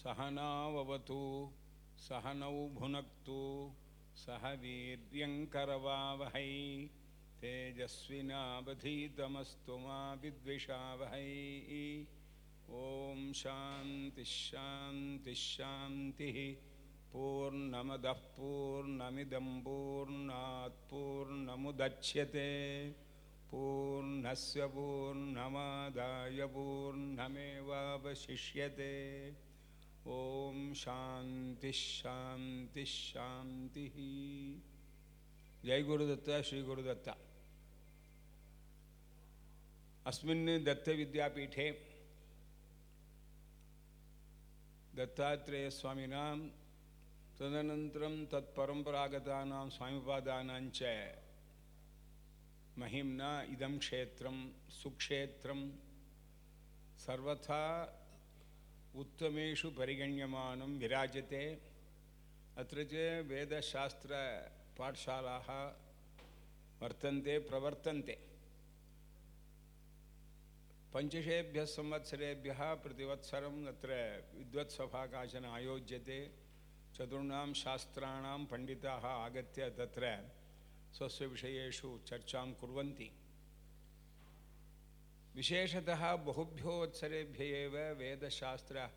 सहनावतु सहनौ भुनक्तु सह वीर्यङ्करवावहै तेजस्विनावधीतमस्तु मा विद्विषावहै। ॐ शान्तिश्शान्तिश्शान्तिः पूर्णमदः पूर्णमिदं पूर्णात् पूर्णमुदच्यते। पूर्णस्य पूर्णमादाय पूर्णमेवावशिष्यते ॐ शान्तिश्शान्तिश्शान्तिः जय गुरुदत्त, श्री गुरुदत्त। अस्मिन् दत्तविद्यापीठे दत्तात्रेयस्वामिनां तदनन्तरं तत्परम्परागतानां स्वामिपादानां च महिम्ना इदं क्षेत्रं, सुक्षेत्रं, सर्वथा उत्तमेषु परिगण्यमानं विराजते। अत्र च वेदशास्त्रपाठशालाः वर्तन्ते, प्रवर्तन्ते। पञ्चशेभ्यः संवत्सरेभ्यः प्रतिवत्सरम् अत्र विद्वत्सभा काचन आयोज्यते। चतुर्णां शास्त्राणां पण्डिताः आगत्य तत्र स्वस्य विषयेषु चर्चां कुर्वन्ति। विशेषतः बहुभ्यो वत्सरेभ्य वेदशास्त्र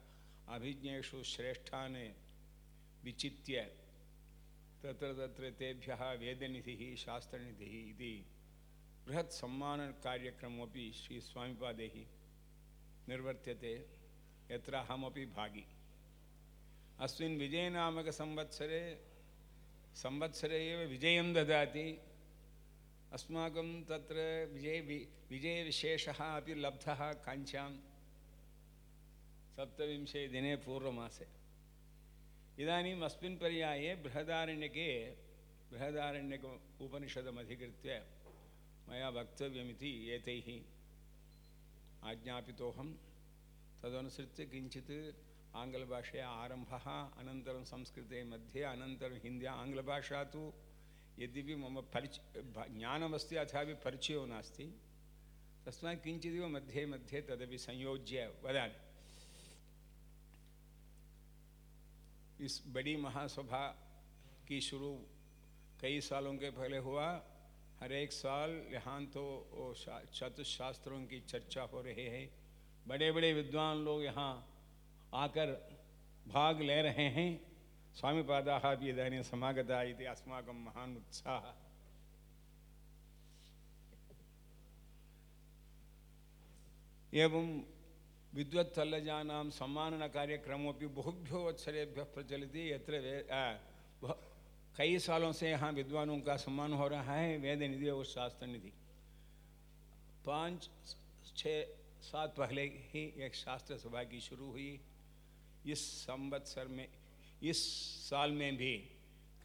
अभिज्ञेषु श्रेष्ठान् विचित्य तत्र तत्र तेभ्यः वेदनिधिः, शास्त्रनिधिः इति बृहत् सम्मानकार्यक्रममपि श्रीस्वामिपादैः निर्वर्त्यते, यत्र अहमपि भागी। अस्मिन् विजयनामकसंवत्सरे, संवत्सरे एव विजयं ददाति। अस्माकं तत्र विजय विजयविशेषः अपि लब्धः काञ्च्यां सप्तविंशे दिने पूर्वमासे। इदानीम् अस्मिन् पर्याये बृहदारण्यके, बृहदारण्यक उपनिषदमधिकृत्य मया वक्तव्यमिति एतैः आज्ञापितोऽहं। तदनुसृत्य किञ्चित् आङ्ग्लभाषया आरम्भः, अनन्तरं संस्कृते मध्ये, अनन्तरं हिन्द्या, आङ्ग्लभाषा तु यद्यपि मम परिच ज्ञानमस्ति अथापि परिचयो नास्ति, तस्मात् किञ्चिदिव मध्ये मध्ये तदपि संयोज्य वदामि। इस बड़ी महासभा की शुरू कई सालों के पहले हुआ। हर एक साल यहाँ तो चतुशास्त्रों की चर्चा हो रही है। बड़े बड़े विद्वान लोग यहाँ आकर भाग ले रहे हैं। स्वामीपादाः अपि इदानीं समागता इति अस्माकं महान् उत्साहः। एवं विद्वत्तल्लजानां सम्माननकार्यक्रमोपि बहुभ्यो वत्सरेभ्यः प्रचलति। यत्र वे कई सालों से यहाँ विद्वानों का सम्मान हो रहा है वेद निधि और शास्त्र निधि पाँच, छः, सात पहले ही एक शास्त्र सभा की शुरू हुई। इस संवत्सर में इस साल में भी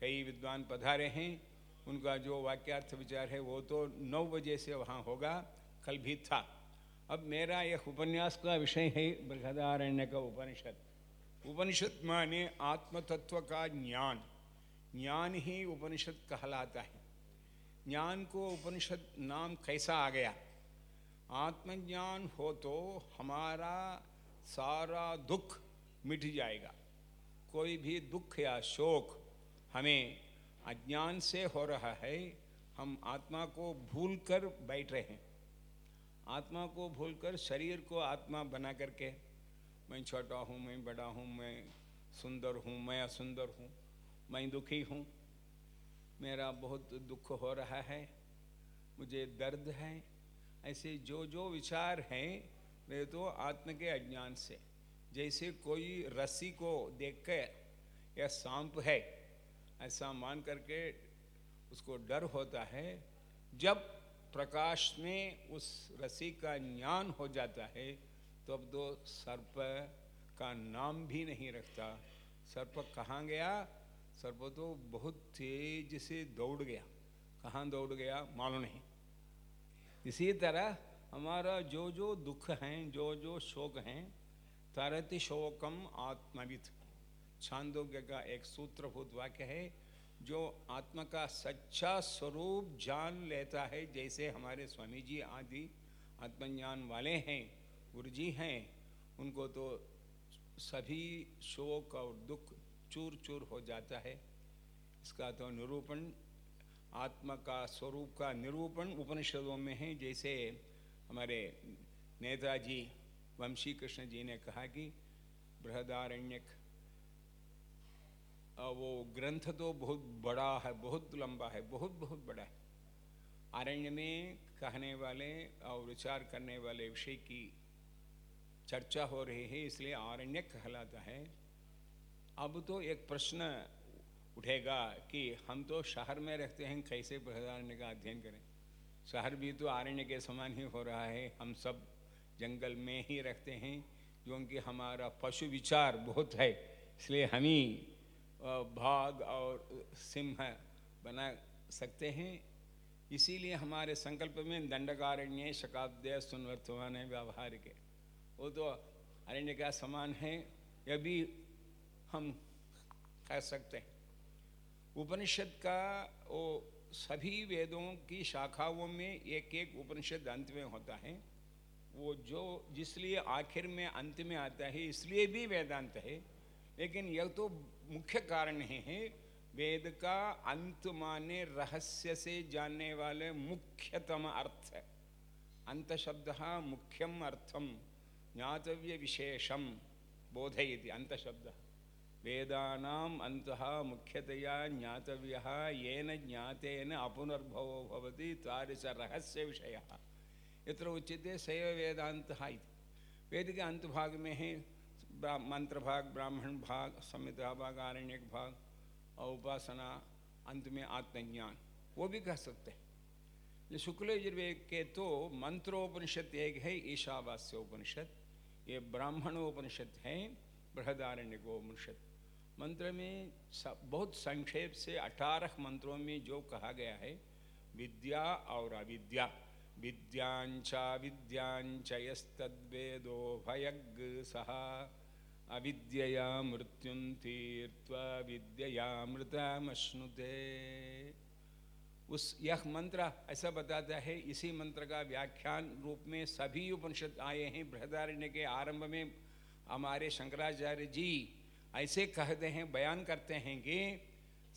कई विद्वान पधारे हैं। उनका जो वाक्यार्थ विचार है वो तो नौ बजे से वहाँ होगा, कल भी था। अब मेरा यह उपन्यास का विषय है बृहदारण्य का उपनिषद। उपनिषद माने आत्मतत्व का ज्ञान। ज्ञान ही उपनिषद कहलाता है। ज्ञान को उपनिषद नाम कैसा आ गया? आत्मज्ञान हो तो हमारा सारा दुख मिट जाएगा। कोई भी दुख या शोक हमें अज्ञान से हो रहा है, हम आत्मा को भूल कर बैठ रहे हैं। आत्मा को भूलकर शरीर को आत्मा बना करके, मैं छोटा हूँ, मैं बड़ा हूँ, मैं सुंदर हूँ, मैं असुंदर हूँ, मैं दुखी हूँ, मेरा बहुत दुख हो रहा है, मुझे दर्द है, ऐसे जो जो विचार हैं, वे तो आत्म के अज्ञान से। जैसे कोई रस्सी को देख कर यह सांप है, ऐसा मान करके उसको डर होता है। जब प्रकाश में उस रस्सी का ज्ञान हो जाता है तो अब तो सर्प का नाम भी नहीं रखता। सर्प कहाँ गया? सर्प तो बहुत तेज से दौड़ गया। कहाँ दौड़ गया? मालूम नहीं। इसी तरह हमारा जो जो दुख हैं जो जो शोक हैं तरति शोकम आत्मविद छांदोग्य का एक सूत्रभूत वाक्य है, जो आत्मा का सच्चा स्वरूप जान लेता है, जैसे हमारे स्वामी जी आदि आत्मज्ञान वाले हैं गुरु जी हैं, उनको तो सभी शोक और दुख चूर चूर हो जाता है। इसका तो निरूपण, आत्मा का स्वरूप का निरूपण उपनिषदों में है, जैसे हमारे नेताजी वंशी कृष्ण जी ने कहा कि बृहदारण्यक वो ग्रंथ तो बहुत बड़ा है, बहुत लंबा है, बहुत बहुत बड़ा है। अरण्य में कहने वाले और विचार करने वाले विषय की चर्चा हो रही है, इसलिए आरण्य कहलाता है। अब तो एक प्रश्न उठेगा कि हम तो शहर में रहते हैं, कैसे बृहदारण्य का अध्ययन करें? शहर भी तो आरण्य के समान ही हो रहा है, हम सब जंगल में ही रखते हैं क्योंकि हमारा पशु विचार बहुत है। इसलिए हम ही भाग और सिंह बना सकते हैं। इसीलिए हमारे संकल्प में दंडकारण्य शकाब्दय सुनवर्तमान है व्यवहारिक है। वो तो अरण्य का समान है, यह भी हम कह सकते हैं। उपनिषद का, वो सभी वेदों की शाखाओं में एक एक उपनिषद अंत में होता है। वो जो जिसलिए आखिर में अंत में आता है इसलिए भी वेदांत है लेकिन यह तो मुख्य कारण है, वेद का अंत माने रहस्य से जानने वाले मुख्यतम अर्थ अंत शब्द मुख्यम अर्थम ज्ञातव्य विशेषम बोधयति अंत शब्द वेदानाम अंत मुख्यतया ज्ञातव्य येन ज्ञातेन अपुनर्भवो भवति तादृश रहस्य विषय। यत्र उच्यते सैव वेदांत वेद के अंत भाग में है मंत्र भाग, ब्राह्मण भाग संहिता भाग, आरण्यक भाग और उपासना अंत में आत्मज्ञान। वो भी कह सकते हैं। शुक्ल यजुर्वेद के तो मंत्रोपनिषद एक है ईशावास्य उपनिषद ये ब्राह्मणोपनिषद है बृहदारण्य उपनिषद मंत्र में बहुत संक्षेप से अठारह मंत्रों में जो कहा गया है, विद्या और अविद्या। विद्यांच यस्तद्वेदो भयग सहा अविद्यया मृत्युं तीर्त्वा विद्ययामृतमश्नुते उस यह मंत्र ऐसा बताता है, इसी मंत्र का व्याख्यान रूप में सभी उपनिषद आए हैं। बृहदारण्य के आरंभ में हमारे शंकराचार्य जी ऐसे कहते हैं, बयान करते हैं कि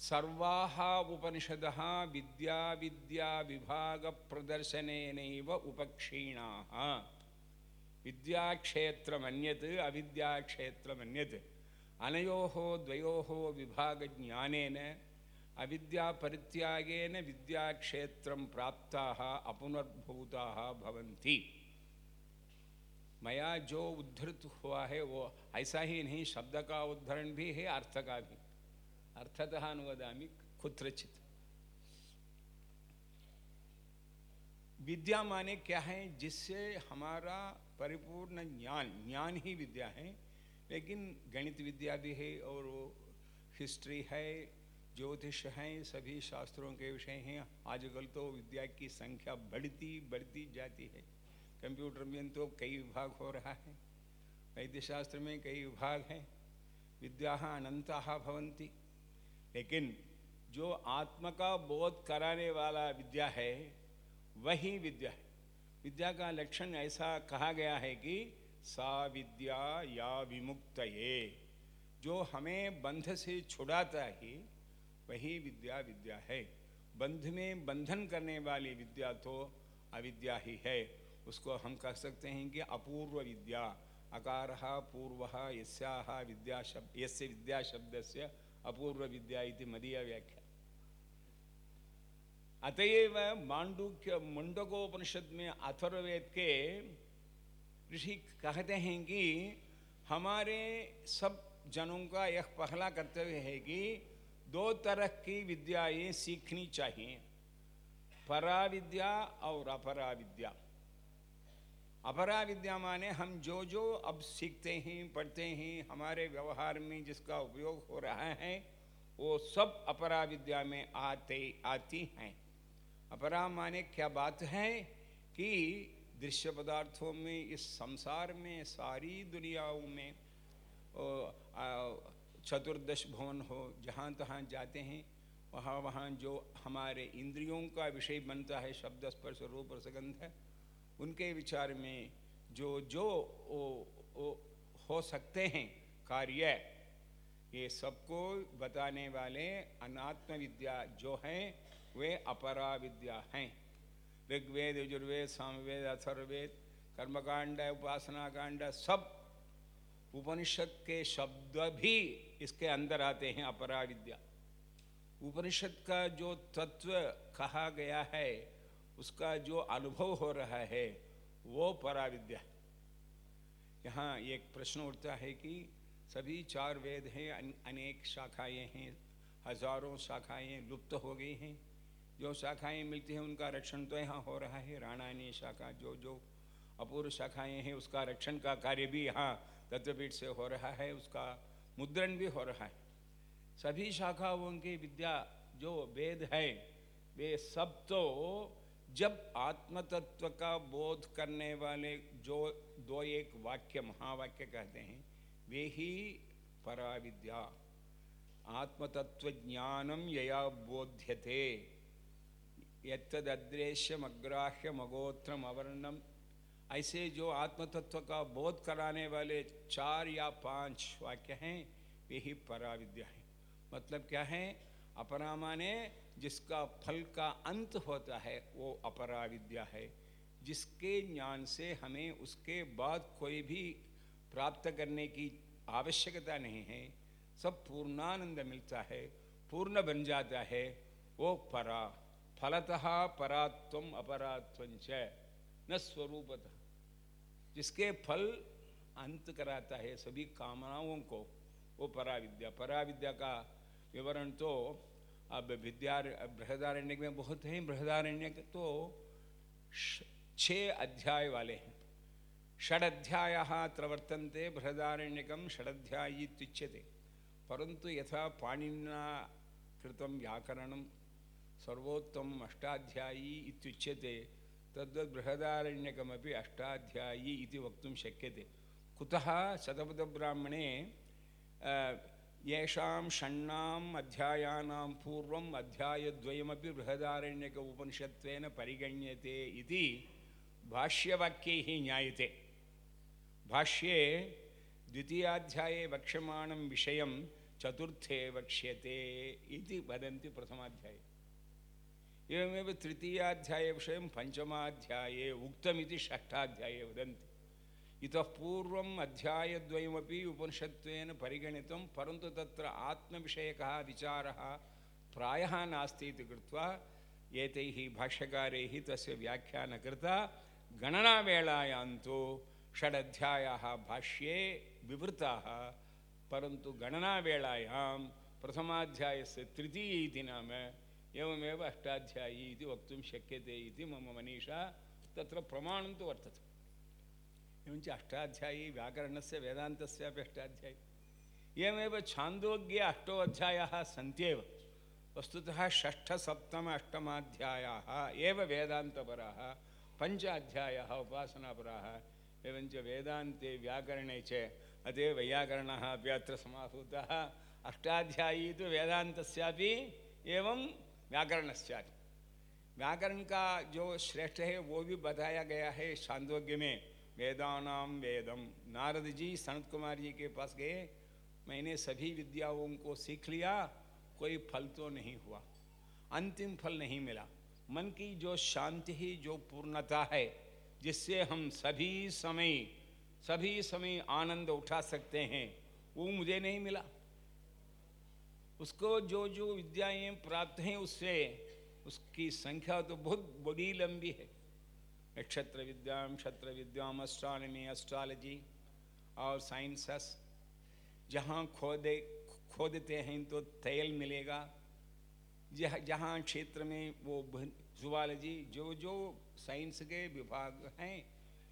सर्वाह उपनिषद विद्या विद्या विभाग प्रदर्शन उपक्षीणा। विद्याक्षेत्रमन्यत्, अविद्याक्षेत्रमन्यत्। अनयोः द्वयोः विभागज्ञानेन, अविद्यापरित्यागेन विद्याक्षेत्रं प्राप्ताः अपुनर्भूताः भवन्ति। मया जो उद्धृत हुआ है, वो ऐसा ही नहीं, शब्द का उद्धरण भी है, अर्थ का भी। अर्थतः अनुवदामी कुत्रचित। विद्या माने क्या है, जिससे हमारा परिपूर्ण ज्ञान ज्ञान ही विद्या है, लेकिन गणित विद्या भी है और वो हिस्ट्री है, ज्योतिष है, सभी शास्त्रों के विषय हैं, आजकल तो विद्या की संख्या बढ़ती बढ़ती जाती है। कंप्यूटर में तो कई विभाग हो रहा है वैद्य शास्त्र में कई विभाग हैं, विद्या अनंता भवंती लेकिन जो आत्म का बोध कराने वाला विद्या है, वही विद्या है। विद्या का लक्षण ऐसा कहा गया है कि सा विद्या या विमुक्त ये, जो हमें बंध से छुड़ाता है, वही विद्या विद्या है। बंध में बंधन करने वाली विद्या तो अविद्या ही है। उसको हम कह सकते हैं कि अपूर्व विद्या। अकार पूर्व यस्या विद्या शब्द यस्य विद्या शब्द से अपूर्व विद्या इति मदीय व्याख्या। अतएव मांडुक्य मुंडकोपनिषद में अथर्वेद के ऋषि कहते हैं कि हमारे सब जनों का यह पहला कर्तव्य है कि दो तरह की विद्याएँ सीखनी चाहिए। परा विद्या और अपरा विद्या अपरा विद्या माने हम जो जो अब सीखते हैं, पढ़ते हैं, हमारे व्यवहार में जिसका उपयोग हो रहा है, वो सब अपरा विद्या में आते, आती हैं। अपरा माने क्या बात है कि दृश्य पदार्थों में, इस संसार में, सारी दुनियाओं में चतुर्दश भवन हो, जहाँ तहाँ जाते हैं, वहाँ वहाँ जो हमारे इंद्रियों का विषय बनता है, शब्द, स्पर्श, रूप और सुगंध है उनके विचार में जो जो ओ, ओ, हो सकते हैं कार्य ये सबको बताने वाले अनात्म विद्या जो हैं वे अपरा विद्या हैं। ऋग्वेद यजुर्वेद सामवेद अथर्वेद कर्मकांड उपासना कांड सब उपनिषद के शब्द भी इसके अंदर आते हैं अपरा विद्या उपनिषद का जो तत्व कहा गया है उसका जो अनुभव हो रहा है, वो पराविद्या है। यहाँ एक प्रश्न उठता है कि सभी चार वेद हैं अनेक शाखाएँ हैं, हज़ारों शाखाएँ लुप्त हो गई हैं। जो शाखाएँ मिलती हैं, उनका रक्षण तो यहाँ हो रहा है। राणानी शाखा, जो जो अपूर्व शाखाएँ हैं, उसका रक्षण का कार्य भी यहाँ तत्वपीठ से हो रहा है, उसका मुद्रण भी हो रहा है। सभी शाखाओं की विद्या, जो वेद है, वे सब तो जब आत्म तत्व का बोध करने वाले जो दो एक वाक्य, महावाक्य कहते हैं, वे ही पराविद्या। आत्म तत्व ज्ञानम यया बोध्यते। यदृश्यम अग्राह्यम अगोत्रम अवर्णम। ऐसे जो आत्म तत्व का बोध कराने वाले चार या पाँच वाक्य हैं, वे ही पराविद्या है। मतलब क्या है? अपरा माने जिसका फल का अंत होता है, वो अपरा विद्या है। जिसके ज्ञान से हमें उसके बाद कोई भी प्राप्त करने की आवश्यकता नहीं है, सब पूर्णानंद मिलता है, पूर्ण बन जाता है, वो परा, फलतः परात्व अपरात्व न स्वरूपतः। जिसके फल अंत कराता है सभी कामनाओं को, वो पराविद्या। पराविद्या का विवरण तो अब विद्या बृहदारण्य में बहुत हैं, बृहदारण्य तो छः अध्याय वाले हैं। षड अध्याय प्रवर्तन्ते बृहदारण्यकम षडध्यायी तुच्यते परंतु यथा पाणिना कृतं व्याकरणं, सर्वोत्तम अष्टाध्यायी इत्युच्यते, तद्वत् बृहदारण्यकमपि अष्टाध्यायी इति वक्तुं शक्यते। कुतः शतपथब्राह्मणे येषां षण्णाम् अध्यायानां पूर्वम् अध्यायद्वयमपि बृहदारण्यक उपनिषत्वेन परिगण्यते इति भाष्यवाक्यैः ज्ञायते. भाष्ये द्वितीयाध्याये वक्ष्यमाणं विषयं चतुर्थे वक्ष्यते इति वदन्ति प्रथमाध्याये. एवमेव तृतीयाध्याये विषयं पञ्चमाध्याये उक्तमिति षष्ठाध्याये वदन्ति इतः पूर्वम् अध्यायद्वयमपि उपनिषत्वेन परिगणितं, परन्तु तत्र आत्मविषयकः विचारः प्रायः नास्ति इति कृत्वा एतैः भाष्यकारैः तस्य व्याख्यानं कृता। गणनावेलायां तु षडध्यायाः भाष्ये विवृताः, परन्तु गणनावेलायां प्रथमाध्यायस्य तृतीय इति नाम एवमेव अष्टाध्यायी इति वक्तुं शक्यते इति मम मनीषा तत्र प्रमाणं तु वर्तते। एवञ्च अष्टाध्यायी व्याकरणस्य वेदान्तस्यापि अष्टाध्यायी। एवमेव छान्दोग्ये अष्टो अध्यायाः सन्त्येव। वस्तुतः षष्ठसप्तम अष्टमाध्यायाः एव वेदान्तपराः पञ्च अध्यायाः उपासनापराः, एवञ्च वेदान्ते व्याकरणे च अतएव वैयाकरणः अपि अत्र समाहूतः। अष्टाध्यायी तो वेदान्तस्यापि एवं व्याकरणस्यापि। व्याकरण का जो श्रेष्ठ है वो भी बताया गया है छांदोग्य में। वेदानाम वेदम नारद जी सनत कुमार जी के पास गए। मैंने सभी विद्याओं को सीख लिया, कोई फल तो नहीं हुआ। अंतिम फल नहीं मिला। मन की जो शांति ही जो पूर्णता है, जिससे हम सभी समय सभी समय आनंद उठा सकते हैं, वो मुझे नहीं मिला। उसको जो जो विद्याएँ प्राप्त हैं, उससे, उसकी संख्या तो बहुत बड़ी लंबी है। नक्षत्र विद्या क्षत्र विद्याम एस्ट्रॉनमी एस्ट्रोलॉजी और साइंसस जहाँ खोदे, खोदते हैं तो तेल मिलेगा। जह, जहाँ क्षेत्र में वो जुआलॉजी जो जो साइंस के विभाग हैं,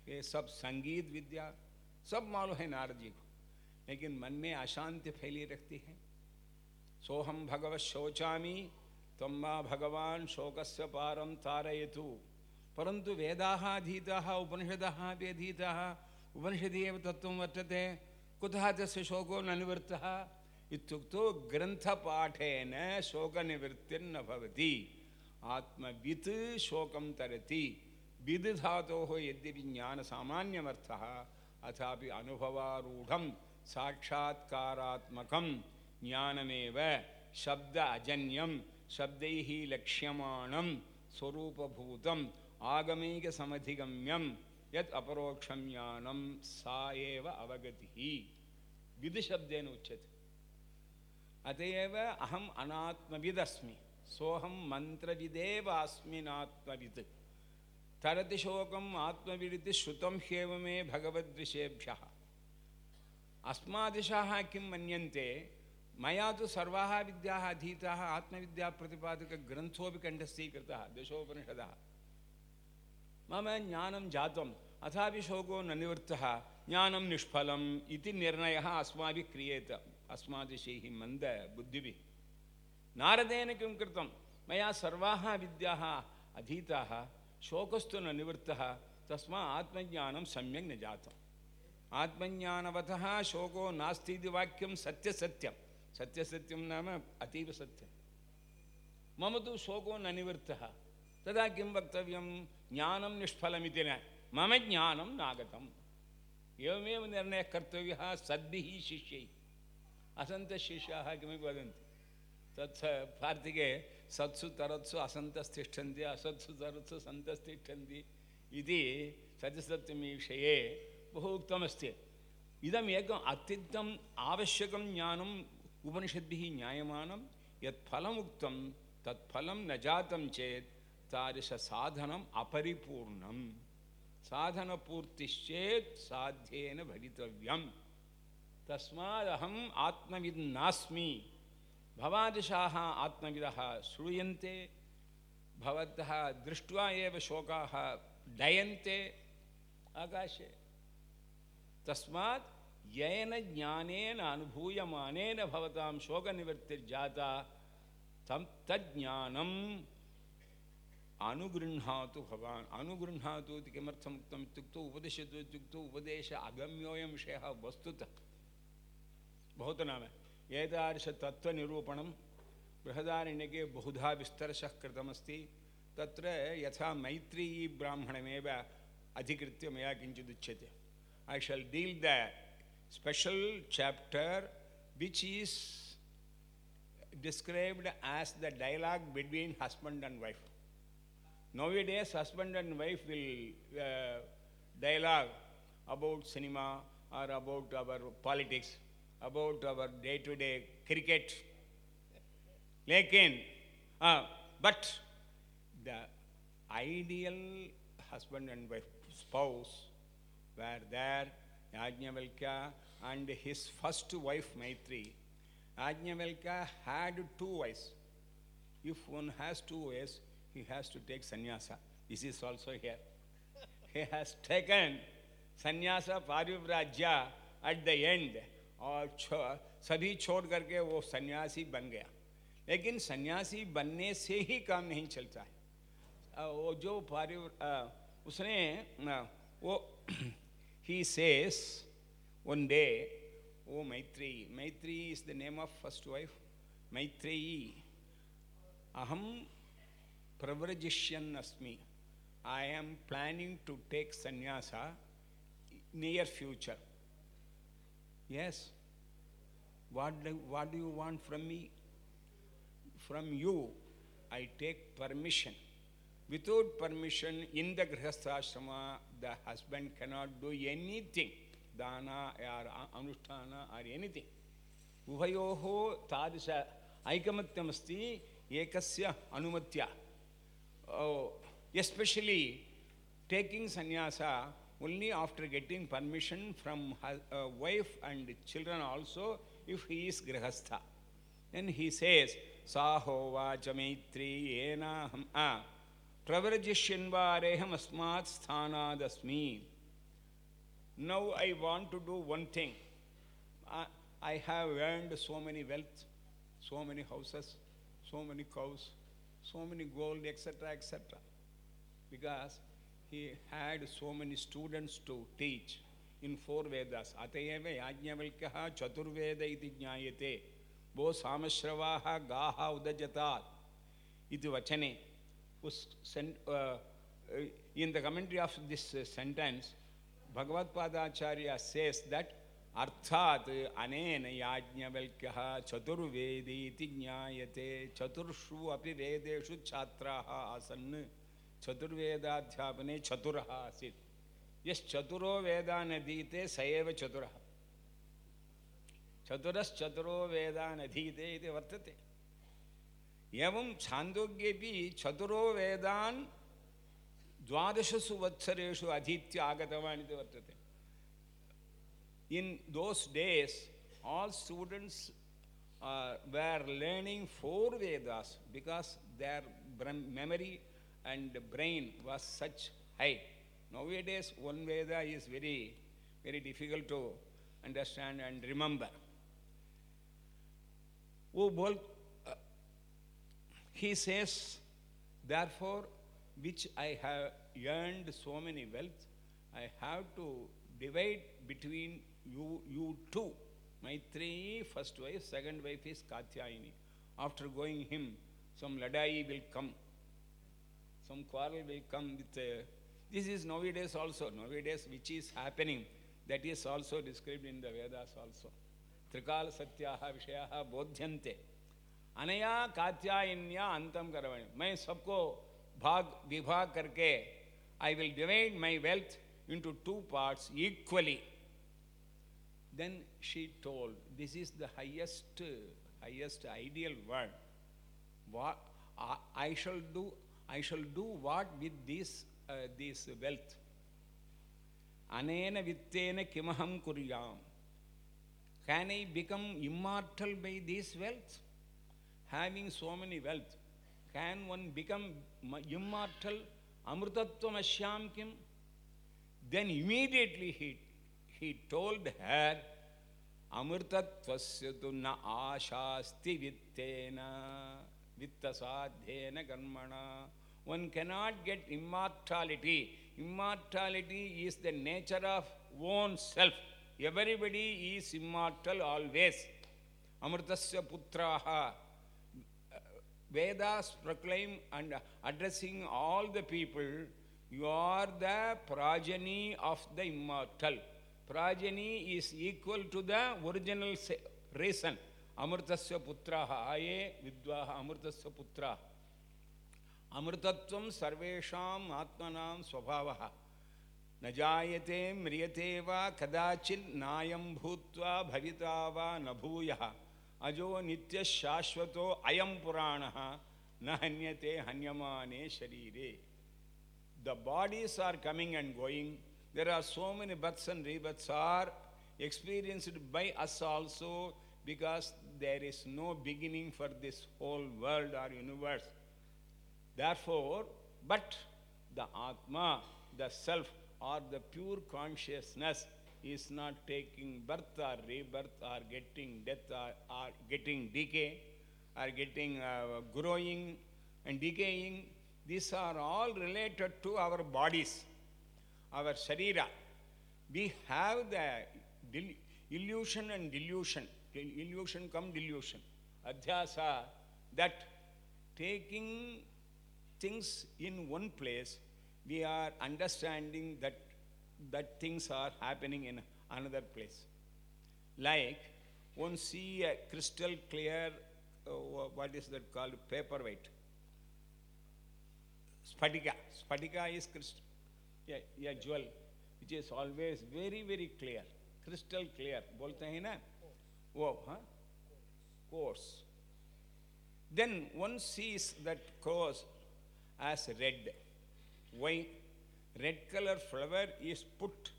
ये सब संगीत विद्या, सब मालूम है नारद जी को। लेकिन मन में अशांति फैली रखती है। सोहम भगवत शोचामी तम्बा भगवान शोकस्य पारम तारयतु। परंतु वेदा अधीता, उपनिषद भी अधीता, उपनिषदी एव तत्व वर्तते। कुतः तस्य शोको न निवृत्तः? इत्युक्तो ग्रन्थपाठेन शोकनिवृत्तिर्न भवति। आत्मवित् शोकं तरति। विद् धातोः यद्यपि ज्ञानसामान्यमर्थः, अथापि अनुभवारूढं, साक्षात्कारात्मकं, ज्ञानमेव शब्द अजन्यं, शब्दैः लक्ष्यमाणं स्वरूपभूतम् आगमैकसमधिगम्यं यत् अपरोक्षं ज्ञानं, सा एव अवगतिः। विदुशब्देन उच्यते। अत एव अहम् अनात्मविदस्मि। सोऽहं मन्त्रविदेव अस्मिनात्मवित् तरति शोकम् आत्मविदिति श्रुतं ह्येव मे भगवद्विषेभ्यः अस्मादिशः किं मन्यन्ते? मया तु सर्वाः विद्याः अधीताः आत्मविद्याप्रतिपादकग्रन्थोऽपि कण्ठस्थीकृतः, दशोपनिषदः। मम ज्ञानं जातम्। अथापि शोको न निवृत्तः। ज्ञानं निष्फलम् इति निर्णयः अस्माभिः क्रियेत। अस्मादिशैः मन्दबुद्धिभिः नारदेन किं कृतं मया सर्वाः विद्याः अधीताः। शोकस्तु न निवृत्तः। तस्मात् आत्मज्ञानं सम्यक् न जातम्। आत्मज्ञानवतः शोको नास्ति इति वाक्यं सत्यसत्यं सत्यसत्यं नाम अतीव सत्यं मम तु शोको न निवृत्तः। तदा किं वक्तव्यं ज्ञानं निष्फलमिति न मम ज्ञानं नागतम् एवमेव निर्णयः कर्तव्यः सद्भिः शिष्यैः असन्तशिष्याः किमपि वदन्ति तत् भारतिके सत्सु तरत्सु असन्तस्तिष्ठन्ति असत्सु तरत्सु सन्तस्तिष्ठन्ति इति सत्यसत्यमी विषये बहु उक्तमस्ति इदम् एकम् अत्यन्तम् आवश्यकं ज्ञानम् उपनिषद्भिः ज्ञायमानं यत् फलमुक्तं तत् फलं न जातं चेत् तादृशसाधनम् अपरिपूर्णं साधनपूर्तिश्चेत् साध्येन भवितव्यं तस्मादहम् आत्मविद् नास्मि। भवादिशाः आत्मविदः श्रूयन्ते। भवन्तः दृष्ट्वा एव शोकाः डयन्ते। आकाशे। तस्मात् येन ज्ञानेन अनुभूयमानेन भवतां शोकनिवृत्तिर्जाता तं तज्ज्ञानम् अनुगृह्णातु भवान्, अनुगृह्णातु इति किमर्थम् उक्तम् इत्युक्तौ उपदिशतु इत्युक्तौ उपदेश अगम्योऽयं विषयः वस्तुतः। भवतु नाम। एतादृशतत्त्वनिरूपणं बृहदारण्यके बहुधा विस्तरशः कृतमस्ति। तत्र यथा मैत्रेयी ब्राह्मणमेव अधिकृत्य मया किञ्चिदुच्यते I shall deal the special chapter which is described as the dialogue between husband and wife. Nowadays, husband and wife will uh, dialogue about cinema or about our politics, about our day-to-day cricket. Lekin, uh, but the ideal husband and wife spouse were there, Yajnavalkya and his first wife Maitri. Ajnavalkya had two wives. If one has two wives, he has to take sannyasa. This is also here. he has taken sannyasa parivrajya at the end और सभी छोड़ करके वो सन्यासी बन गया लेकिन सन्यासी बनने से ही काम नहीं चलता है वो जो पारिव उसने वो ही says one day oh Maitri Maitri is the name of first wife Maitreyi अहम प्रव्रजिष्यन् अस्मि I am planning to take sannyasa near future yes what do, what do you want from me from you i take permission without permission in the grihasthashrama the husband cannot do anything dana or anusthana or anything उभयोः तादृश ऐकमत्यमस्ति एकस्य अनुमत्या Oh, especially taking sannyasa only after getting permission from her, uh, wife and children also if he is grihastha. Then he says, Sahova jamitri yenaham a ah, pravrajishinvareham asmat sthanadasmi. Now I want to do one thing. I, I have earned so many wealth, so many houses, so many cows, so many gold, etc., etc. because he had so many students to teach in four Vedas. अतएव याज्ञवल्क्यः चतुर्वेद इति ज्ञायते वो सामश्रवाः गाः उदजतात् इति वचने उस sen- uh, uh, in the commentary of this uh, sentence, Bhagavad Padacharya says that अर्थात अनेन याज्ञवल्क्यः चतुर्वेदी इति ज्ञायते। चतुर्षु अपि वेदेषु छात्राः आसन्। चतुर्वेदाध्यापने चतुरः आसीत्। यश्चतुरो वेदान् अधीते स एव चतुरः। चतुरश्चतुरो वेदान् अधीते इति वर्तते। एवं छान्दोग्येपि चतुरो वेदान् द्वादशसु वत्सरेषु अधीत्य आगतवान् इति वर्तते। In those days, all students uh, were learning four Vedas because their memory and brain was such high. Nowadays, one Veda is very, very difficult to understand and remember. Oh, well, uh, he says, therefore, which I have earned so many wealth, I have to divide between you, you two. Maitreyi, first wife, second wife is Katyayini. After going him, some ladai will come. Some quarrel will come with. Uh, this is nowadays also. Nowadays, which is happening, that is also described in the Vedas also. त्रिकाल सत्याह विषयाः बोध्यन्ते अनया कात्यायन्या अंतम करवाणी मैं सबको भाग विभाग करके I will divide my wealth into two parts equally then she told, This is the highest, highest ideal word. What I, I shall do, I shall do what with this, uh, this wealth. Anena vittena kimaham kuryam. Can I become immortal by this wealth? Having so many wealth, can one become immortal? Amrutattvam ashyam kim? Then immediately he he told her amrtatvasyatuna aashasti vittena vittasadhena karmana. One cannot get immortality. Immortality is the nature of own self. Everybody is immortal always. Amrtasya putraha uh, vedas proclaim and addressing all the people you are the progeny of the immortal. Progeny is equal to the original reason. अमृतस्य पुत्राः आए विद्वाः अमृतस्य पुत्राः अमृतत्वं सर्वेषाम् आत्मनां स्वभावः न जायते म्रियते वा कदाचित् नायं भूत्वा भविता वा न भूयः अजो नित्यशाश्वतो अयं पुराणः न हन्यते हन्यमाने शरीरे the bodies are coming and going There are so many births and rebirths are experienced by us also because there is no beginning for this whole world or universe. Therefore, but the Atma, the self, or the pure consciousness is not taking birth or rebirth or getting death or, or getting decay or getting uh, growing and decaying. These are all related to our bodies our sharira, we have the illusion and delusion. Illusion come delusion. Adhyasa, that taking things in one place, we are understanding that, that things are happening in another place. Like one see a crystal clear, uh, what is that called, paperweight. Spatika. Spatika is crystal a, a jewel which is always very very clear crystal clear बोलते हैं ना वो हाँ course then one sees that course as red why red color flower is put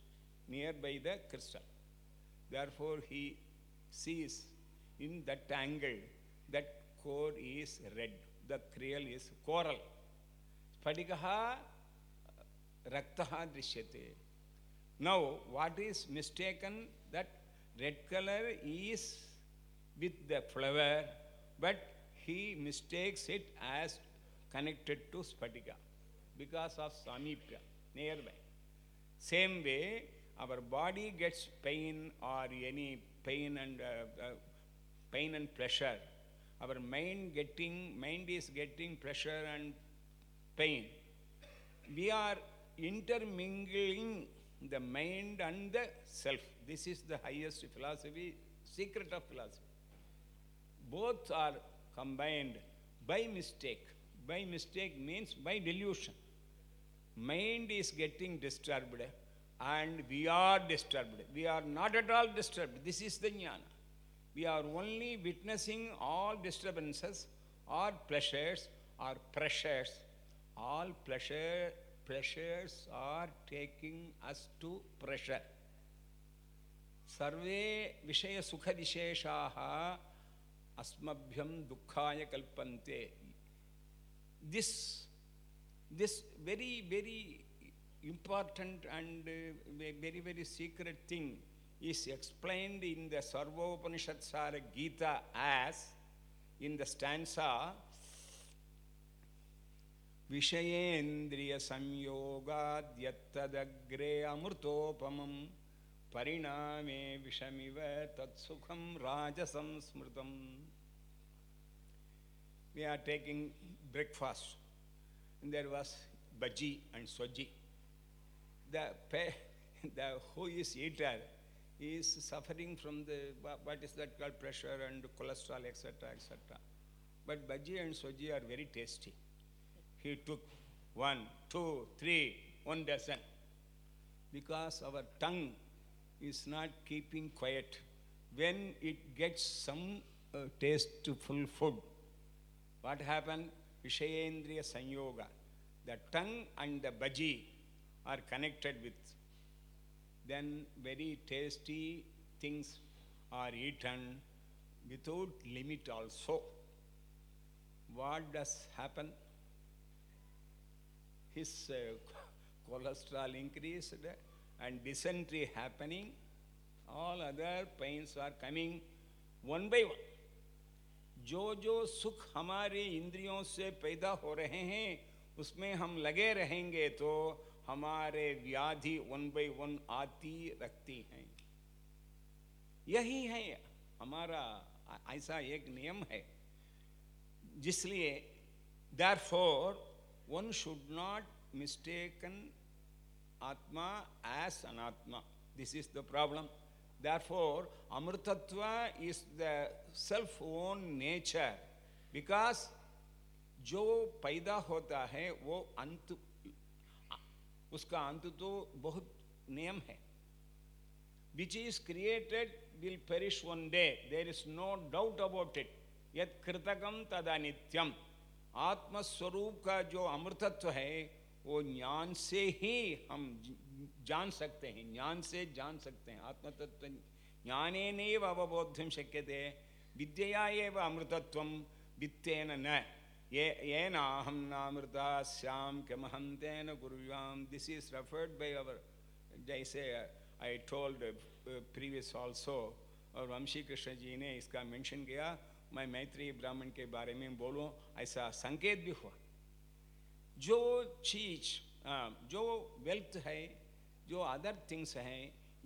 nearby the crystal therefore he sees in that angle that core is red the crystal is coral स्फटिकः raktaha drishyate. Now, what is mistaken that red color is with the flower, but he mistakes it as connected to Spatika because of Samipya, nearby. Same way, our body gets pain or any pain and uh, uh, pain and pressure. Our mind getting mind is getting pressure and pain. We are intermingling the mind and the self. This is the highest philosophy, secret of philosophy. Both are combined by mistake. By mistake means by delusion. Mind is getting disturbed and we are disturbed. We are not at all disturbed. This is the jnana. We are only witnessing all disturbances or pleasures or pressures. All pleasure, pleasures are taking us to pressure. सर्वे विषयसुखविशेषाः अस्मभ्यं दुःखाय कल्पन्ते this this very very important and uh, very very secret thing is explained in the Sarvopanishad Gita as in the stanza विषयेन्द्रिय संयोगाद्यत्तदग्रे अमृतोपमं परिणामे विषमिव तत्सुखं राजसं स्मृतम्। We are taking breakfast there was bajji and sojji the pay the who is eater is suffering from the what is that call pressure and cholesterol etcetera etcetera but bajji and sojji are very tasty He took one, two, three, one dozen. Because our tongue is not keeping quiet. When it gets some uh, tasteful food, what happened? Vishayendriya Sanyoga. The tongue and the bhaji are connected with. Then very tasty things are eaten without limit also. What does happen? His uh, cholesterol increased and dysentery happening. All other pains are coming one by one. जो जो सुख हमारे इंद्रियों से पैदा हो रहे हैं उसमें हम लगे रहेंगे तो हमारे व्याधि वन बाई वन आती रखती हैं यही है हमारा ऐसा एक नियम है जिसलिए for one should not mistaken atma as anatma this is the problem Therefore, Amrtatva is the self-own nature. Because पैदा होता है वो अंत उसका अंत तो बहुत नियम है। Which is created will perish one day there is no doubt about it यद कृतकम तदा नित्यम आत्मस्वरूप का जो अमृतत्व है, वो ज्ञान से ही हम जान सकते हैं, ज्ञान से जान सकते हैं। आत्मतत्व ज्ञान अवबोध्यम शक्य थे विद्या एव अमृतत्व, वित्तेन न। ये ये नाहम नामृता श्याम किमहम तेन गुरुयाम this is referred by our जैसे आई टोल्ड प्रीवियस ऑल्सो और वंशी कृष्ण जी ने इसका मेंशन किया। मैं मैत्री ब्राह्मण के बारे में बोलूँ, ऐसा संकेत भी हुआ। जो चीज़ जो वेल्थ है, जो अदर थिंग्स हैं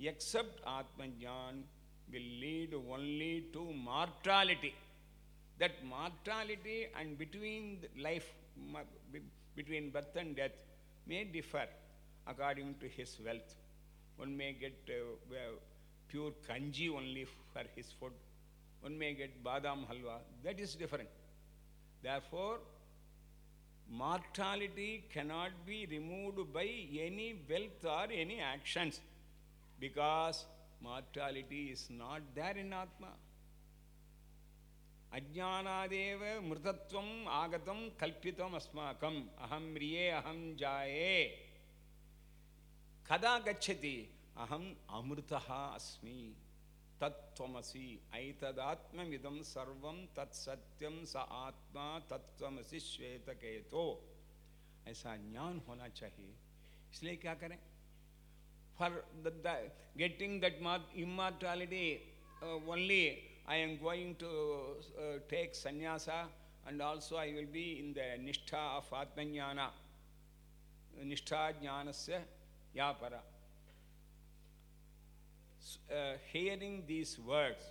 except atmajnana will lead only to mortality that mortality and between life between birth and death may differ according to his wealth one may get pure kanji only for his food One may get badam halwa. That is different. Therefore, mortality cannot be removed by any wealth or any actions because mortality is not there in Atma. अज्ञानादेव मृतत्वम आगतम कल्पितम अस्माकम अहम म्रिये अहम जाये कदा गच्छति अहम अमृतः अस्मि तत्वमसि ऐतदात्मविदम सर्वम तत्सत्यम स आत्मा तत्वसी श्वेत केतो ऐसा ज्ञान होना चाहिए। इसलिए क्या करें? For getting that immortality only I am going to take sannyasa and also I will be in the nishtha of Atmajnana, nishtha jnanasya yapara. Uh, hearing these words,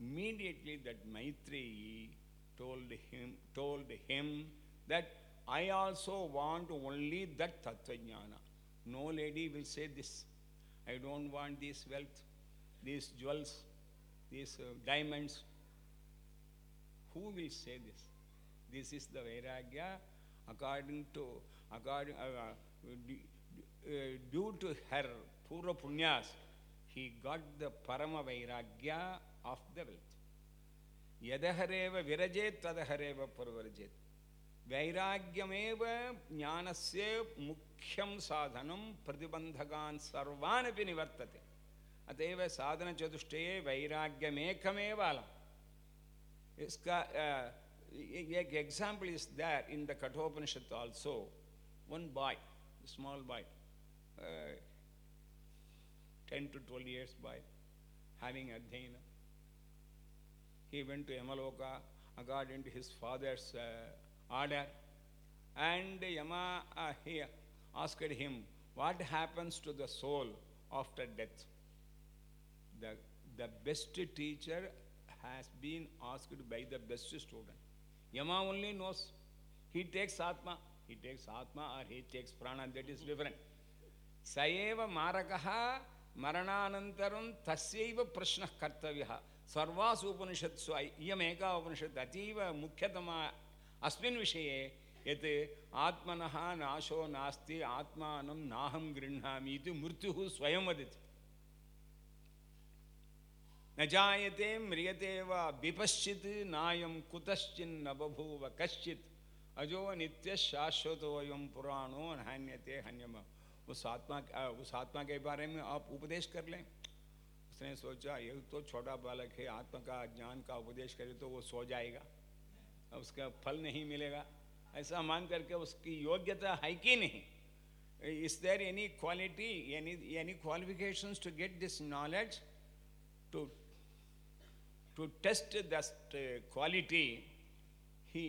immediately that Maitreyi told him, told him that I also want only that Tattvajnana. No lady will say this. I don't want this wealth, these jewels, these uh, diamonds. Who will say this? This is the Vairagya according to, according, uh, uh, due to her Purva Punyas, he got the Parama Vairagya of the wealth. यदहरेव विरजेत् तदहरेव परवर्जेत् वैराग्यमेव ज्ञानस्य मुख्यं साधनं प्रतिबन्धकान् सर्वान् अपि निवर्तते अतएव साधनचतुष्टये वैराग्यमेकमेव अलम् इसका एक example is that in the Kathopanishad also one boy small boy 10 to 12 years by having Adhyayana. He went to Yamaloka according to his father's uh, order. And Yama uh, he asked him, What happens to the soul after death? The, the best teacher has been asked by the best student. Yama only knows. He takes Atma. He takes Atma or he takes Prana. That is different. Sayeva Marakaha Marananantaram Tasyaiva Prashna Kartavyaha. सर्वासु उपनिषत्सु इयमेका उपनिषत् अतीव मुख्यतमा अस्मिन् विषये यत् आत्मनः नाशो नास्ति आत्मानं नाहं गृह्णामि इति मृत्युः स्वयं वदति न जायते म्रियते वा विपश्चित् नायं कुतश्चिन्न बभूव कश्चित् अजो नित्य शाश्वतोऽयं पुराणो नान्यते हन्यम उस आत्मा उस आत्मा के बारे में आप उपदेश कर लें। उसने सोचा ये तो छोटा बालक है आत्मा का ज्ञान का उपदेश करे तो वो सो जाएगा। उसका फल नहीं मिलेगा। ऐसा मान करके उसकी योग्यता है कि नहीं? Is there any quality any any qualifications to get this knowledge to test that uh, quality, he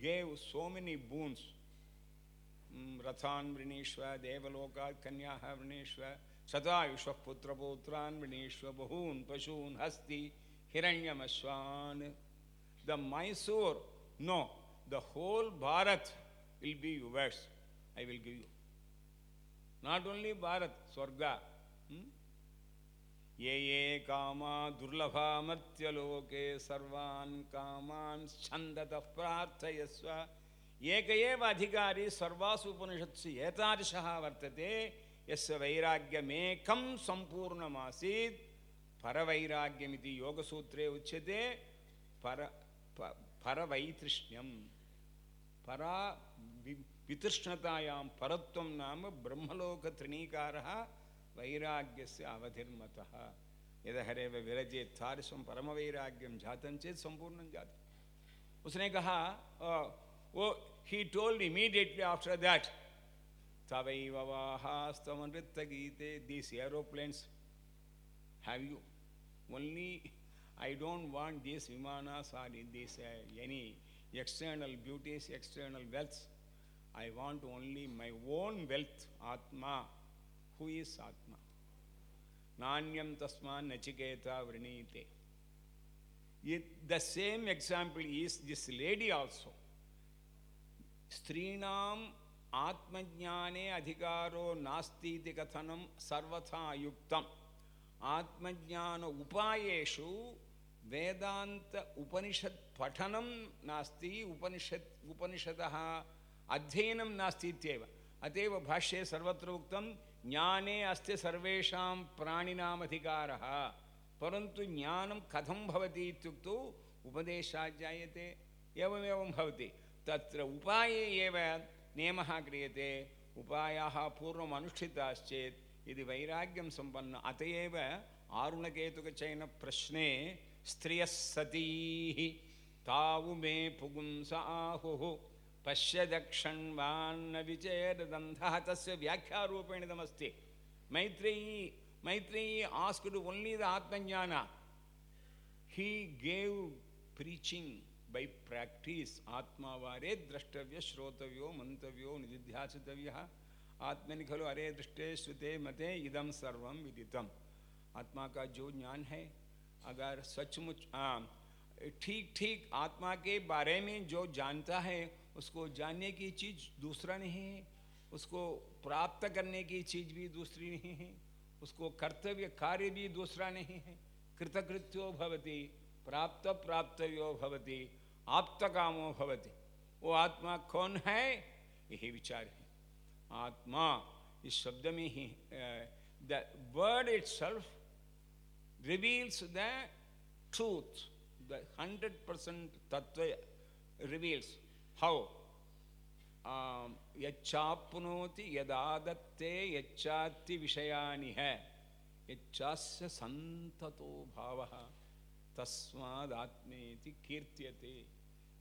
gave so many boons. Rathan Vrinishva, Devaloka, Kanyaha Vrinishva, शतायुष पुत्रपुत्रान् वृणीष्व बहून् पशून् हस्ति हिरण्यमश्वान्। The Mysore no the whole Bharat will be yours. I will give you only bharat swarga hmm? ये ये कामा दुर्लभा मत्यलोके सर्वान् कामान् छन्दतः प्रार्थयस्व। एक एव अधिकारी सर्वासु उपनिषत्सु एतादृशः वर्तते। यस्य वैराग्यमेकं सम्पूर्णमासीत्। परवैराग्यमिति योगसूत्रे उच्यते। पर परवैतृष्ण्यं परा वितृष्णतायां परत्वं नाम ब्रह्मलोकत्रिणीकारः वैराग्यस्य अवधिर्मतः। यदहरेव विरजेत् तादृशं परमवैराग्यं जातं चेत् सम्पूर्णं जातम्। उसने कहा वो he told immediately after that, Tavaivavahastamandritagite, these aeroplanes, have you? Only I don't want these vimanas or these uh, any external beauties, external wealth. I want only my own wealth, Atma. Who is Atma? Nanyam tasman nachiketa vrinite. The same example is this lady also. Strinam आत्मज्ञाने अधिकारो नास्ति इति कथनं सर्वथा युक्तम् आत्मज्ञान उपायेषु वेदांत उपनिषत् पठनं नास्ति उपनिषत् उपनिषदः अध्ययनं नास्ति इत्येव। अतएव भाष्ये सर्वत्र उक्तं ज्ञाने अस्ति सर्वेषां प्राणिनाम् अधिकारः परन्तु ज्ञानं कथं भवति इत्युक्तौ उपदेशात् जायते एवमेवं भवति तत्र उपाये एव नियमः क्रियते उपायाः पूर्वम् अनुष्ठिताश्चेत् यदि वैराग्यं सम्पन्न। अत एव आरुणकेतुकचयनप्रश्ने स्त्रियः सतीः तावु मे पश्य दक्षण्वान्न विचेरदन्धः तस्य व्याख्यारूपेण इदमस्ति। Maitreyi Maitreyi asked only the atmajnana. He gave preaching by practice आत्मावारे द्रष्टव्य श्रोतव्यो मंतव्यो निधिध्यासितव्य आत्मनि खलु अरे दृष्टे श्रुते मते इदम सर्वम विदितम आत्मा का जो ज्ञान है अगर सचमुच ठीक ठीक आत्मा के बारे में जो जानता है उसको जानने की चीज़ दूसरा नहीं है उसको प्राप्त करने की चीज़ भी दूसरी नहीं है उसको कर्तव्य कार्य भी दूसरा नहीं है कृतकृत्यो भवती प्राप्त प्राप्तव्यो भवती आप्तकामो भवती। वो आत्मा कौन है? यही विचार है। आत्मा इस शब्द में ही the word itself reveals the truth the hundred percent तत्व रिवील्स हाउ यच्चाप्नोति यदादत्ते यच्चाति विषयानि है। यच्चास्य संततो भावः। तस्मादात्मेति कीर्त्यते।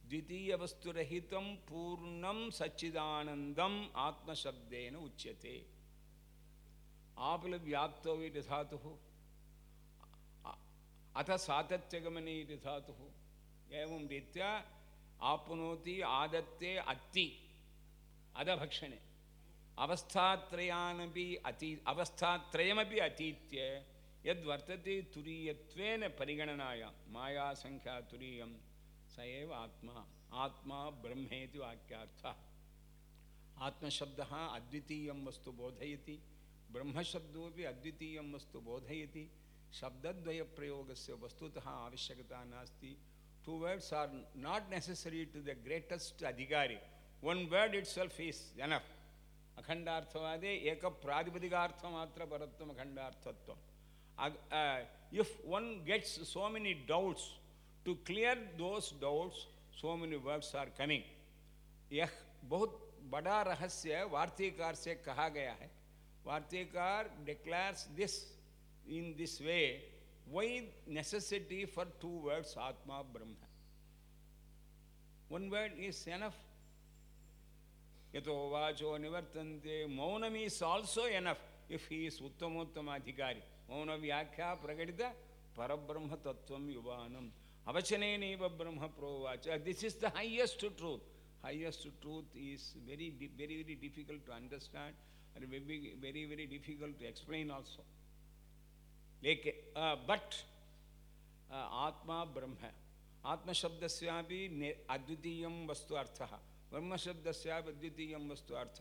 द्वितीय वस्तुरहितं पूर्णं सच्चिदानन्दम् आत्मशब्देन उच्यते। आपलव्याप्तो इति धातुः। अथ सातत्यगमने इति धातुः। एवं रीत्या आपनोति आदत्ते अति, अधभक्षणे। अवस्थात्रयानपि अती, अवस्थात्रयमपि अतीत्य यद्वर्तते तुरीयत्वेन परिगणनायां मायासङ्ख्या तुरीयं, स एव आत्मा। आत्मा ब्रह्मेति वाक्यार्थः। आत्मशब्दः अद्वितीयं वस्तु बोधयति ब्रह्मशब्दोपि अद्वितीयं वस्तु बोधयति, शब्दद्वयप्रयोगस्य वस्तुतः आवश्यकता नास्ति। Two words are not necessary to the greatest adhikari one word itself is enough अखंडार्थवादे एक प्रातिपदिकार्थ मात्र परत्वम अखंडार्थत्वम if one gets so many doubts to clear those doubts so many words are coming यह बहुत बड़ा रहस्य वार्तिकार से कहा गया है Vartikara declares this in this way why necessity for two words atma brahma one word is enough यतो वाचो निवर्तन्ते Mounam is also enough if he is उत्तमोत्तम अधिकारी मौन व्याख्या प्रकटित परब्रह्म तत्व युवानम। अवचने ब्रह्म प्रोवाच this is the highest truth highest truth is very very very difficult to understand and very very very difficult to explain also. लेके बट आत्मा ब्रह्म आत्म शब्द से अद्वितीय वस्तु अर्थः ब्रह्म शब्द से अद्वितीय वस्तु अर्थ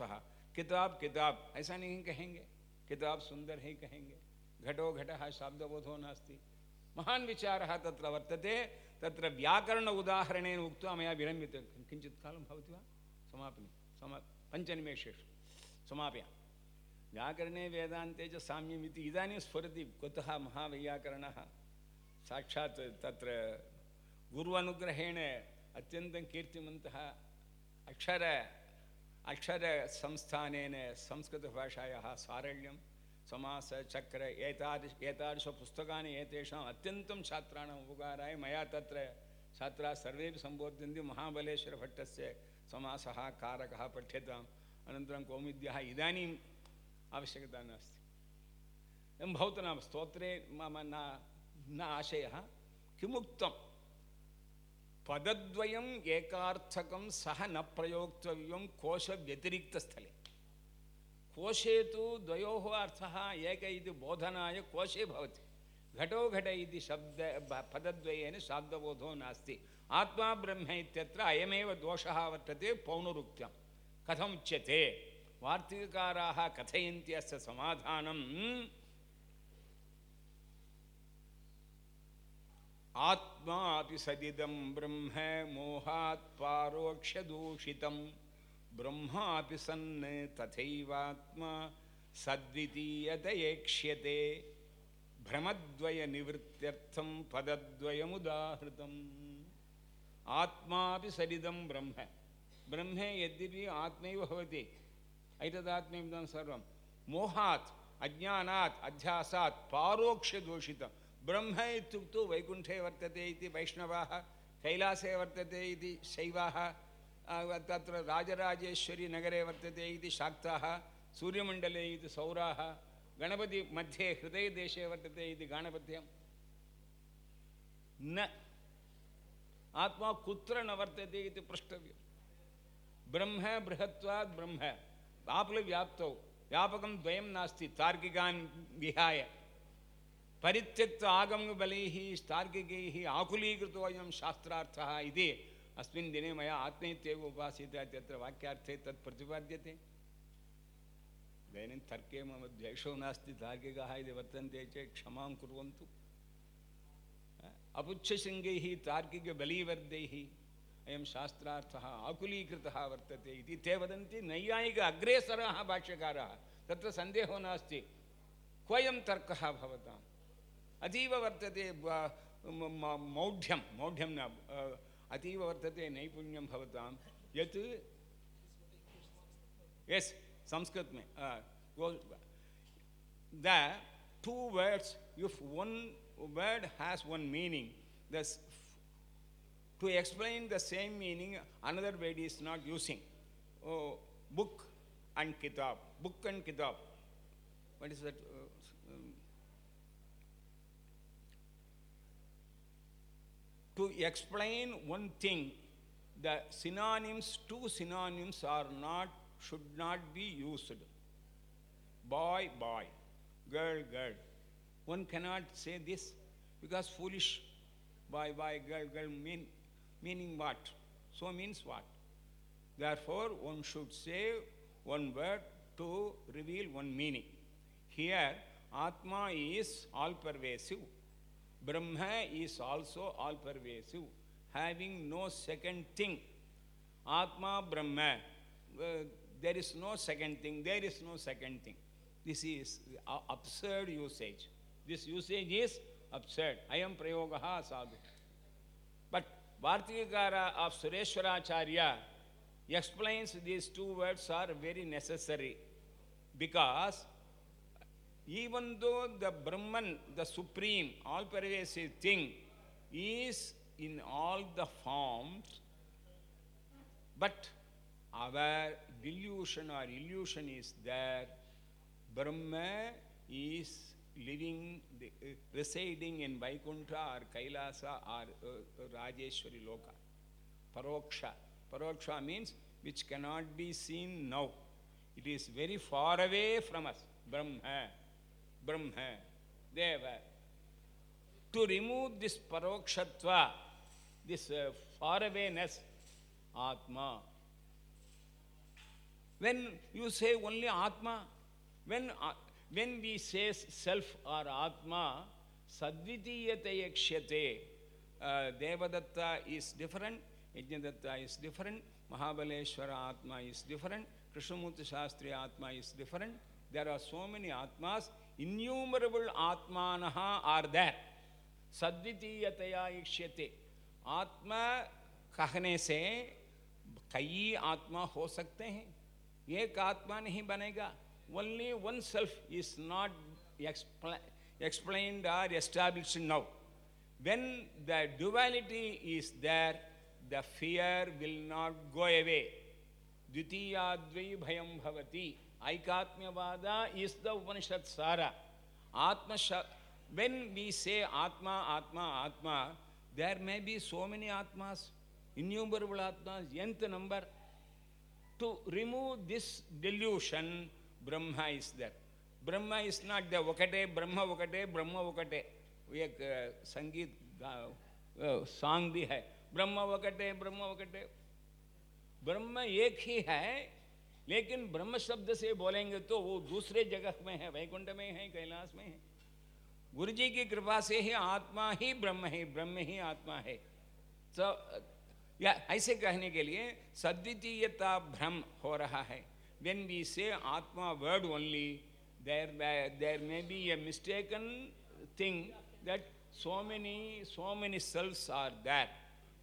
किताब किताब ऐसा नहीं कहेंगे। किताब सुंदर ही कहेंगे। घटो घट शाब्दबोधो नास्ति। महान विचार तत्र वर्तते, तत्र व्याकरण उदाहरण उक्त मैं विरम्यते किंचित कालं भवति वा? समापने, समा, पञ्चनिमेषेषु। समापया। व्याकरणे वेदान्ते च साम्यमिति इदानीं स्फुरति कुतः महावैयाकरणः। साक्षात् तत्र गुर्वनुग्रहेण अत्यन्तं कीर्तिमन्तः अक्षर अक्षर संस्थान संस्कृत भाषायाः सारल्यं समास चक्र एतादृश एतादृशपुस्तकानि एतेषाम् अत्यन्तं छात्राणाम् उपकाराय मया तत्र छात्राः सर्वेपि सम्बोध्यन्ति। महाबलेश्वरभट्टस्य समासः कारकः पठ्यताम्। अनन्तरं कौमुद्यः इदानीम् आवश्यकता नास्ति। एवं भवतु नाम स्तोत्रे मम न न आशयः। किमुक्तं? पदद्वयम् एकार्थकं सह न प्रयोक्तव्यं कोशव्यतिरिक्तस्थले। कोशे तो द्वयोः अर्थः, एक बोधनाय कोशे भवति। घटो घट इति शब्द पदद्वयेन शाब्दबोधो नास्ति। आत्मा ब्रह्म इत्यत्र अयमेव दोषः वर्तते पौनरुक्त्यं कथमुच्यते वार्तिककाराः कथयन्ति अस्य समाधानं। आत्मा सदिदं ब्रह्म, मोहात् पारोक्षदूषितं ब्रह्मापि सन् तथैवात्मा सद्वितीयतयेक्ष्यते। भ्रमद्वयनिवृत्त्यर्थं पदद्वयमुदाहृतम्। आत्मापि सरिदं ब्रह्म। ब्रह्मे यद्यपि आत्मैव भवति। ऐतदात्म्यमिदं सर्वं। मोहात् अज्ञानात् अध्यासात् पारोक्षदूषितं। ब्रह्म इत्युक्तौ वैकुण्ठे वर्तते इति वैष्णवाः कैलासे वर्तते इति शैवाः तत्र राजराजेश्वरी नगरे वर्तते इति शाक्ताः सूर्यमण्डले इति सौराः गणपति मध्ये हृदयदेशे वर्तते इति गाणपत्यं न आत्मा कुत्र न वर्तते इति पृष्टव्यं ब्रह्म बृहत्वात् ब्रह्म आप्लव्याप्तौ व्यापकं द्वयं नास्ति तार्किकान् विहाय परित्यक्त आगमबलैः तार्किकैः आकुलीकृतोऽयं शास्त्रार्थः इति अस्मिन् दिने मया आत्मैत्येव उपासीत इत्यत्र वाक्यार्थे तत् प्रतिपाद्यते। इदानीं तर्के मम द्वेषो नास्ति, तार्किकाः इति वर्तन्ते चेत् क्षमां कुर्वन्तु। अपुच्छशृङ्गैः तार्किकबलीवर्दैः अयं शास्त्रार्थः आकुलीकृतः वर्तते इति ते वदन्ति। नैयायिक अग्रेसराः भाष्यकाराः, तत्र सन्देहो नास्ति। क्वयं तर्कः भवताम्? अतीव वर्तते मौढ्यं मौढ्यं न अतीव वर्धते, नैपुण्यं भवतां। यत् यस् संस्कृत में the two words if one word has one meaning thus to explain the same meaning another word is not using book and kitab book and kitab what is that to explain one thing the synonyms two synonyms are not should not be used. Boy, boy, girl, girl. One cannot say this because foolish boy, boy, girl, girl mean, meaning what? So means what? Therefore, one should say one word to reveal one meaning. Here, Atma is all pervasive. Brahma is also all pervasive, having no second thing. Atma Brahma. Uh, there is no second thing, there is no second thing. This is absurd usage. This usage is absurd. I am prayogaha sadhu. But Bhartikara of Sureshwaracharya explains these two words are very necessary because even though the Brahman, the supreme, all pervasive thing, is in all the forms, but our delusion or illusion is there. Brahma is living, the, uh, residing in Vaikuntha or Kailasa or uh, Rajeshwari Loka. Paroksha. Paroksha means which cannot be seen now. It is very far away from us. Brahma. Brahma. Deva. To remove this parokshatva, this uh, far awayness, Atma. When you say only Atma, when, uh, when we say self or Atma, Sadvitiyate Yakshyate, uh, Devadatta is different, Yajnadatta is different, Mahabaleshwara Atma is different, Krishnamurti Shastri Atma is different. There are so many Atmas, innumerable Atmanaha are there. Sadvitiyataya Yakshyate. आत्मा कहने से कई आत्मा हो सकते हैं एक आत्मा नहीं बनेगा only one self is not explained or established now. When the duality is there, the fear will not go away. Dvitiyadvai bhayam bhavati. Aikatmyavada is the Upanishad Sara. Atma when we say Atma, Atma, Atma, there may be so many Atmas, innumerable Atmas, nth number. To remove this delusion, Brahma is there. Brahma is not there. Vakate, Brahma Vakate, Brahma Vakate. एक संगीत song भी है ब्रह्म वकटे ब्रह्म वकटे ब्रह्म एक ही है लेकिन ब्रह्म शब्द से बोलेंगे तो वो दूसरे जगह में है, वैकुंठ में है, कैलाश में है। गुरु जी की कृपा से ही आत्मा ही ब्रह्म है, ब्रह्म ही आत्मा है। तो या ऐसे कहने के लिए, सद्वितीयता भ्रम हो रहा है। When we say atma word only there there may be a mistaken thing that so many so many selves are that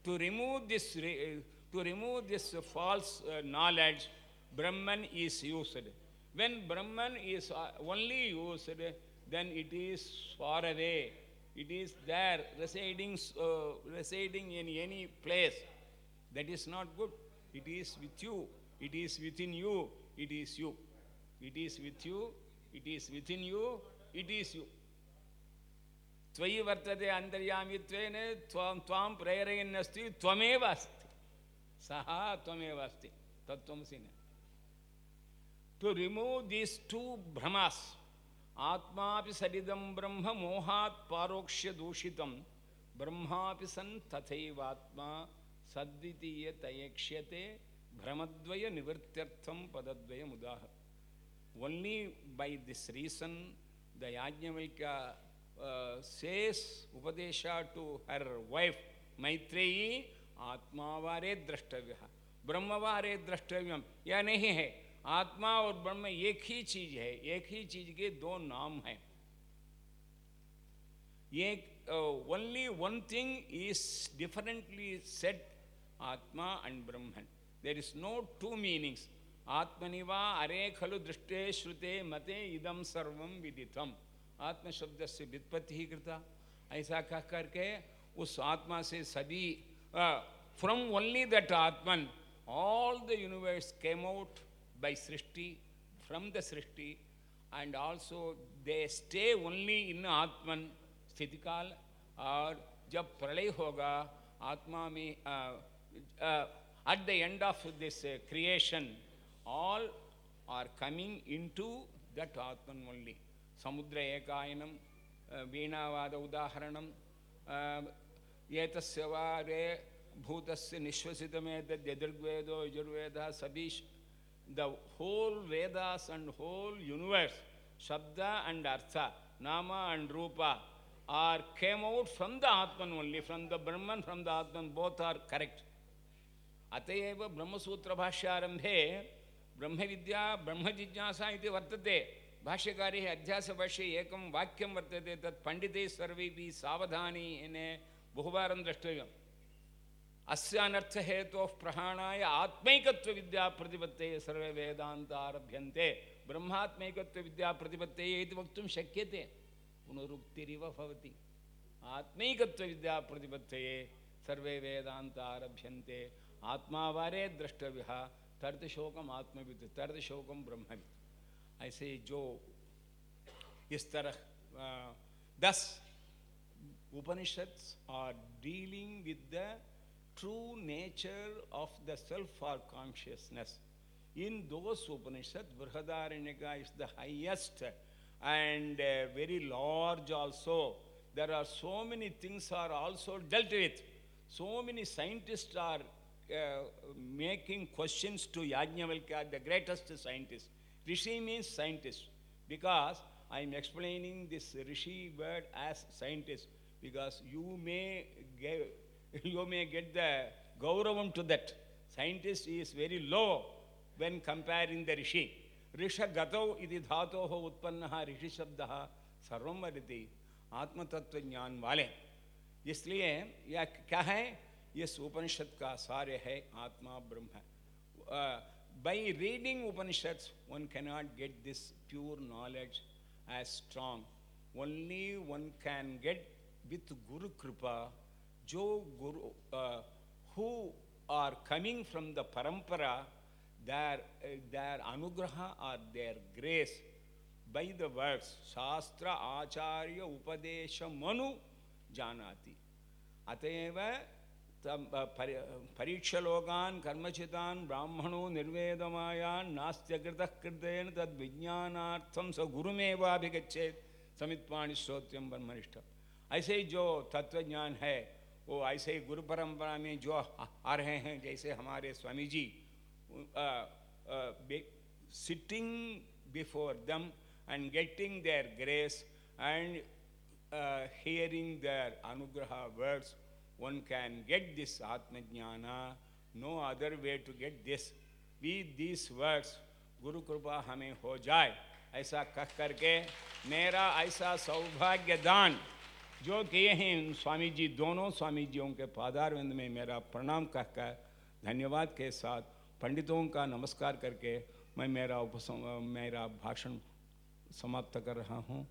to remove this to remove this false knowledge Brahman is used when brahman is only used then it is far away it is there residing uh, residing in any place that is not good. It is with you. It is within you. It is you. It is with you. It is within you. It is you. त्वयि वर्तते अन्तर्यामित्वेन त्वां त्वां प्रेरयन्नस्ति त्वमेव अस्ति सः त्वमेव अस्ति तत्त्वमसि न टु रिमूव् दीस् टु भ्रमास् आत्मापि सरिदं ब्रह्म मोहात् पारोक्ष्यदूषितं ब्रह्मापि सन् तथैवात्मा सद्वितीय तयक्ष्यते भ्रमद्वय निवृत्त्यर्थम पदद्वय मुदाह Only by this reason, the Yajnavalkya uh, says Upadesha to her wife Maitreyi, आत्मावारे द्रष्टव्य ब्रह्मवारे द्रष्टव्यम या नहीं है आत्मा और ब्रह्म एक ही चीज़ है, एक ही चीज़ के दो नाम है। एक only one thing is differently said atma and Brahman there is no two meanings आत्मनिवा अरे खलु दृष्टे श्रुते मते इदम सर्व विदितम। आत्म शब्द से वित्पत्ति ही करता ऐसा कह करके उस आत्मा से सभी from only that atman all the universe came out by Srishti, from the Srishti, and also they stay only in Atman स्थितिकाल और जब प्रलय होगा आत्मा में at the end of this uh, creation all are coming into that atman only samudra ekayanam वीणावाद उदाहरणं एतस्य वा रे भूतस्य निश्वसितमेतद् यजुर्वेदो यजुर्वेदः सभी The whole Vedas and whole universe, Shabda and Artha, Nama and Rupa, are came out from the Atman only, from the Brahman, from the Atman, both are correct. अतएव ब्रह्मसूत्रभाष्यारम्भे ब्रह्मविद्या ब्रह्मजिज्ञासा इति वर्तते भाष्यकारे अध्यासभाष्ये एकं वाक्यं वर्तते तत् पण्डितैः सर्वैः सावधानी बहुवारं द्रष्टव्यम् अस्य अनर्थ हेतु प्रहाणाय आत्मैकत्व विद्या प्रतिपत्ते सर्वे वेदांत आरभ्यन्ते ब्रह्मात्मैकत्व विद्या प्रतिपत्ते वक्तुं शक्यते। पुनरुक्तिरिव भवति। आत्मैकत्व विद्या प्रतिपत्ते सर्वे वेदांत आरभ्यन्ते आत्मावारे द्रष्टव्य तर्दशोकम आत्मविद तर्दशोकम ब्रह्मविद ऐसे जो इस तरह दस Upanishad are dealing with the true nature of the self or consciousness. In those Upanishads, Brihadaranyaka is the highest and uh, very large also. There are so many things are also dealt with. So many scientists are uh, making questions to Yajnavalkya, the greatest scientist. Rishi means scientist because I am explaining this Rishi word as scientist because you may give, you may get the Gauravam to that. Scientist is very low when comparing the Rishi. ऋष गतौ इति धातोः उत्पन्नः ऋषि शब्दः सर्वं वदति आत्मतत्व ज्ञान वाले इसलिए यह क्या है ये उपनिषद का सारे है आत्मा ब्रह्म by reading Upanishads, one cannot get this pure knowledge as strong. Only one can get with Guru Kripa जो guru who are coming from the parampara their their anugraha are their grace by the words shastra acharya upadesha Manu जानाति अतएव परीक्ष लोकान् कर्मचिता ब्राह्मणो, निर्वेदमायान्, नास्त्यकृतः कृतेन तद्विज्ञानार्थं स गुरुमेवाभिगच्छेत् समित्वाणि श्रोत्यं ब्रह्मनिष्ठम्। ऐसे जो तत्त्वज्ञान है वो ऐसे ही गुरु परंपरा में जो आ रहे हैं, जैसे हमारे Swami ji sitting before them and getting their grace and hearing their anugraha words one can get this atmajnana no other way to get this with this words guru kripa हमें हो जाए, ऐसा कह करके मेरा ऐसा सौभाग्य दान जो किए हैं स्वामी जी दोनों स्वामी जियों के पादारविंद में मेरा प्रणाम कहकर धन्यवाद के साथ पंडितों का नमस्कार करके मैं मेरा उपसम, मेरा भाषण समाप्त कर रहा हूँ।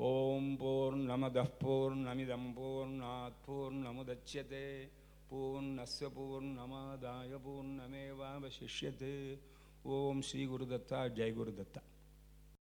ओम पूर्णमद पूर्णमिदम पूर्णात् पूर्णमुदच्यते, पूर्णस्य पूर्णमादाय पूर्णमेवावशिष्यते। ओम श्री गुरुदत्ता, जय गुरुदत्ता।